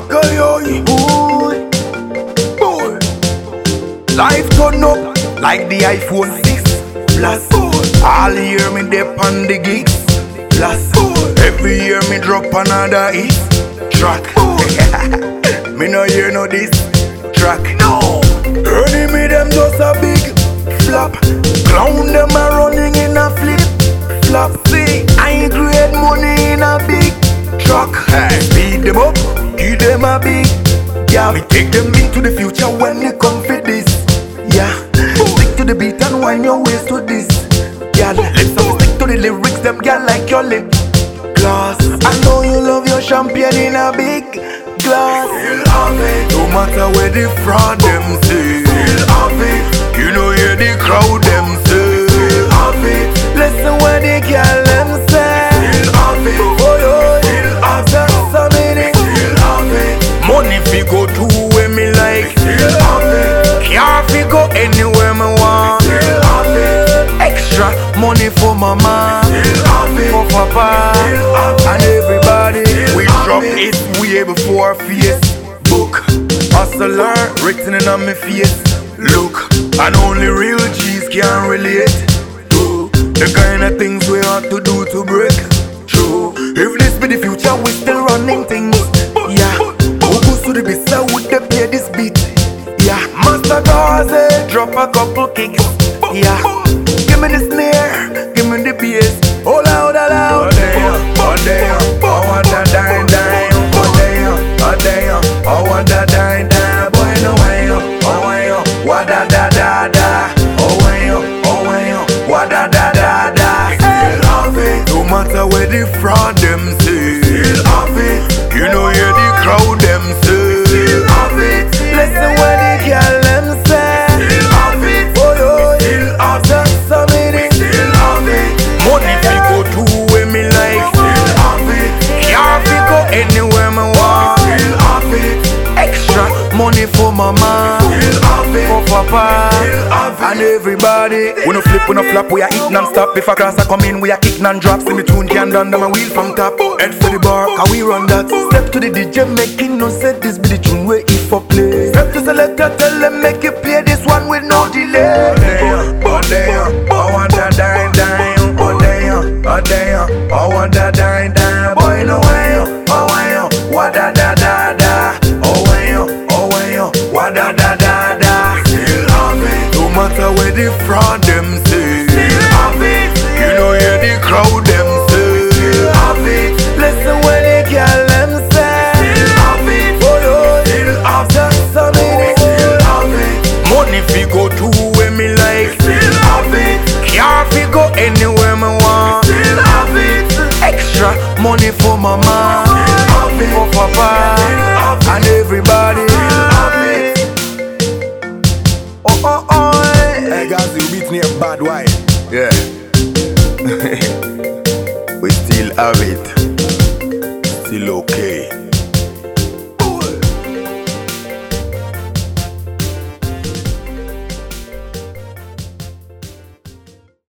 oi, boy, boy. Life turn up like the iPhone 6 Plus. All year me dip on the gigs. Plus. Every year me drop another hit track. me no hear no this track. No. Enemy them a yeah. Me take them into the future when they come for this. Yeah, stick to the beat and wind your waist to this. Yeah, let's all stick to the lyrics. Them girl like your lip glass. I know you love your champagne in a big glass. Still have it, no matter where the fraud them say. Still have it, you know hear the crowd them say. Still have it, listen what the girl anywhere me want. Extra money for have it, for papa, and everybody. We drop it way before Facebook. Hustler written in on my face. Look, and only real G's can relate to the kind of things we have to do to break through. If this be the future, we still running things. Yeah, who goes to the beat? I would they play this beat? A couple kicks. Yeah, give me the snare, give me the bass. Oh loud, oh loud. Oh damn, oh damn, oh what a dime dime. Oh damn, oh damn, oh what a dime dime. Boy no way, oh way, what da da da da. Oh way, oh way, what da da da da. Still have it, no matter where the fraud them say. And everybody. We no flip, we no flop, we a hit non-stop. If a class a come in, we a kick non-drop. See me tune can done, them a wheel from top. Head for the bar, can we run that? Step to the DJ, making no set. This be the tune where if for play. Step to selector, tell them make it play this one with no delay. The them have it. Still okay.